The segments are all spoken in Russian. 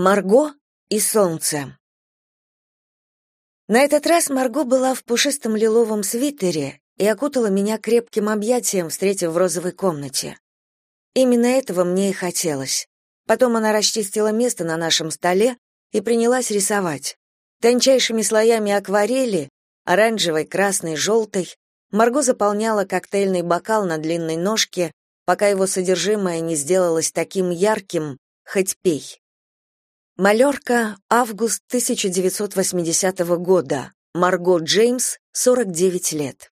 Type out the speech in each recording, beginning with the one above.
Марго и солнце. На этот раз Марго была в пушистом лиловом свитере и окутала меня крепким объятием, встретив в розовой комнате. Именно этого мне и хотелось. Потом она расчистила место на нашем столе и принялась рисовать. Тончайшими слоями акварели, оранжевой, красной, желтой, Марго заполняла коктейльный бокал на длинной ножке, пока его содержимое не сделалось таким ярким, хоть пей. Малерка, август 1980 года. Марго Джеймс, 49 лет.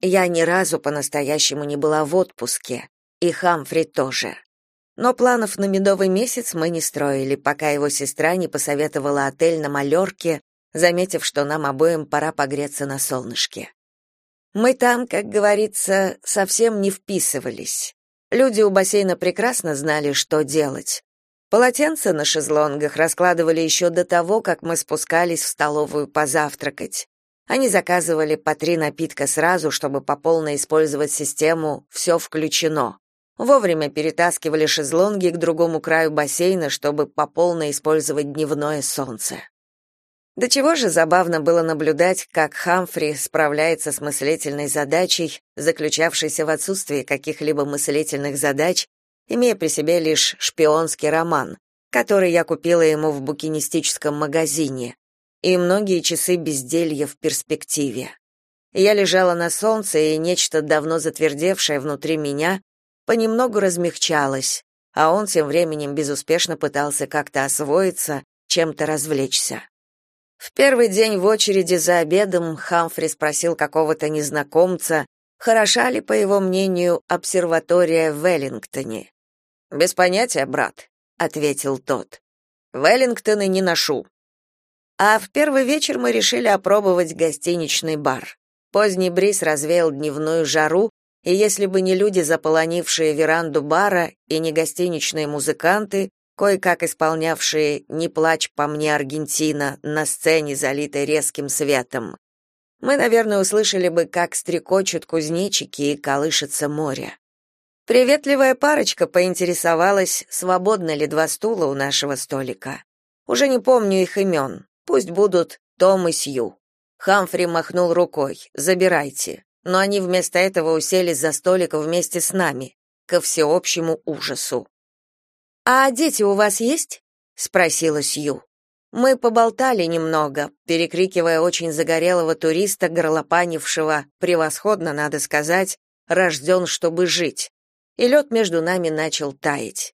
Я ни разу по-настоящему не была в отпуске, и Хамфри тоже. Но планов на медовый месяц мы не строили, пока его сестра не посоветовала отель на Малерке, заметив, что нам обоим пора погреться на солнышке. Мы там, как говорится, совсем не вписывались. Люди у бассейна прекрасно знали, что делать. Полотенца на шезлонгах раскладывали еще до того, как мы спускались в столовую позавтракать. Они заказывали по три напитка сразу, чтобы по полной использовать систему «все включено». Вовремя перетаскивали шезлонги к другому краю бассейна, чтобы по полной использовать дневное солнце. До чего же забавно было наблюдать, как Хамфри справляется с мыслительной задачей, заключавшейся в отсутствии каких-либо мыслительных задач имея при себе лишь шпионский роман, который я купила ему в букинистическом магазине, и многие часы безделья в перспективе. Я лежала на солнце, и нечто давно затвердевшее внутри меня понемногу размягчалось, а он тем временем безуспешно пытался как-то освоиться, чем-то развлечься. В первый день в очереди за обедом Хамфри спросил какого-то незнакомца, хороша ли, по его мнению, обсерватория в Веллингтоне. Без понятия, брат, ответил тот. Веллингтоны не ношу. А в первый вечер мы решили опробовать гостиничный бар. Поздний бриз развеял дневную жару, и если бы не люди, заполонившие веранду бара, и не гостиничные музыканты, кое-как исполнявшие «Не плачь по мне, Аргентина» на сцене, залитой резким светом, мы, наверное, услышали бы, как стрекочут кузнечики и колышется море. Приветливая парочка поинтересовалась, свободны ли два стула у нашего столика. Уже не помню их имен. Пусть будут Том и Сью. Хамфри махнул рукой. Забирайте. Но они вместо этого уселись за столик вместе с нами, ко всеобщему ужасу. А дети у вас есть? спросила Сью. Мы поболтали немного, перекрикивая очень загорелого туриста, горлопанившего, превосходно, надо сказать, рожден, чтобы жить и лед между нами начал таять.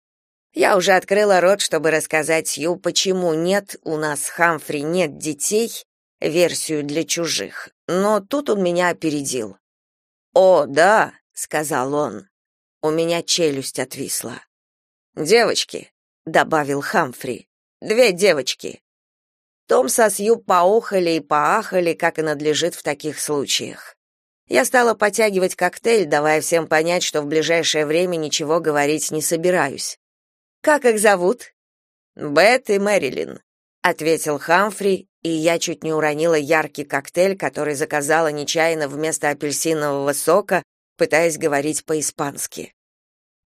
Я уже открыла рот, чтобы рассказать Сью, почему нет у нас Хамфри нет детей, версию для чужих, но тут он меня опередил. «О, да», — сказал он. У меня челюсть отвисла. «Девочки», — добавил Хамфри, — «две девочки». Том со Сью поохали и поахали, как и надлежит в таких случаях. Я стала потягивать коктейль, давая всем понять, что в ближайшее время ничего говорить не собираюсь. Как их зовут? Бет и Мэрилин, ответил Хамфри, и я чуть не уронила яркий коктейль, который заказала нечаянно вместо апельсинового сока, пытаясь говорить по-испански.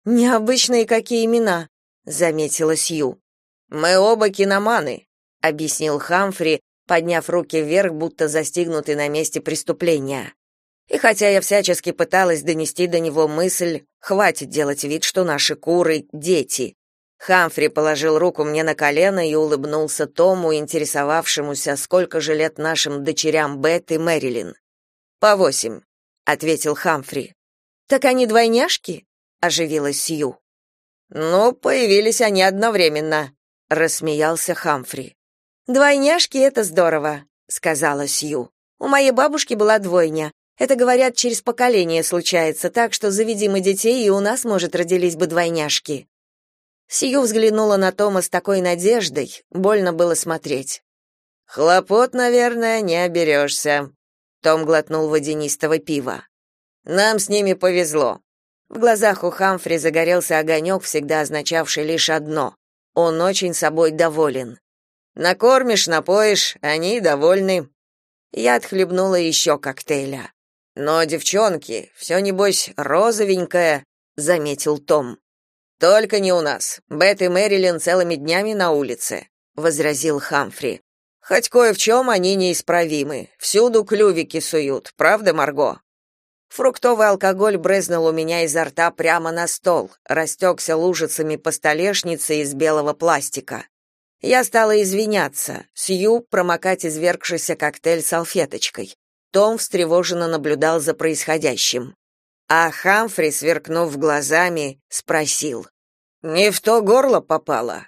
Необычные какие имена, заметила Сью. Мы оба киноманы, объяснил Хамфри, подняв руки вверх, будто застигнутый на месте преступления. И хотя я всячески пыталась донести до него мысль, хватит делать вид, что наши куры — дети. Хамфри положил руку мне на колено и улыбнулся Тому, интересовавшемуся, сколько же лет нашим дочерям Бет и Мэрилин. «По восемь», — ответил Хамфри. «Так они двойняшки?» — оживилась Сью. «Ну, появились они одновременно», — рассмеялся Хамфри. «Двойняшки — это здорово», — сказала Сью. «У моей бабушки была двойня, это, говорят, через поколение случается, так что заведи мы детей, и у нас, может, родились бы двойняшки». Сию взглянула на Тома с такой надеждой, больно было смотреть. «Хлопот, наверное, не оберешься», — Том глотнул водянистого пива. «Нам с ними повезло». В глазах у Хамфри загорелся огонек, всегда означавший лишь одно — он очень собой доволен. «Накормишь, напоишь, они довольны». Я отхлебнула еще коктейля. Но девчонки, все небось розовенькое, заметил Том. Только не у нас. Бет и Мэрилин целыми днями на улице, возразил Хамфри. Хоть кое в чем они неисправимы. Всюду клювики суют, правда, Марго? Фруктовый алкоголь брызнул у меня изо рта прямо на стол, растекся лужицами по столешнице из белого пластика. Я стала извиняться, Сью промокать извергшийся коктейль салфеточкой. Том встревоженно наблюдал за происходящим. А Хамфри, сверкнув глазами, спросил: "Не в то горло попало?"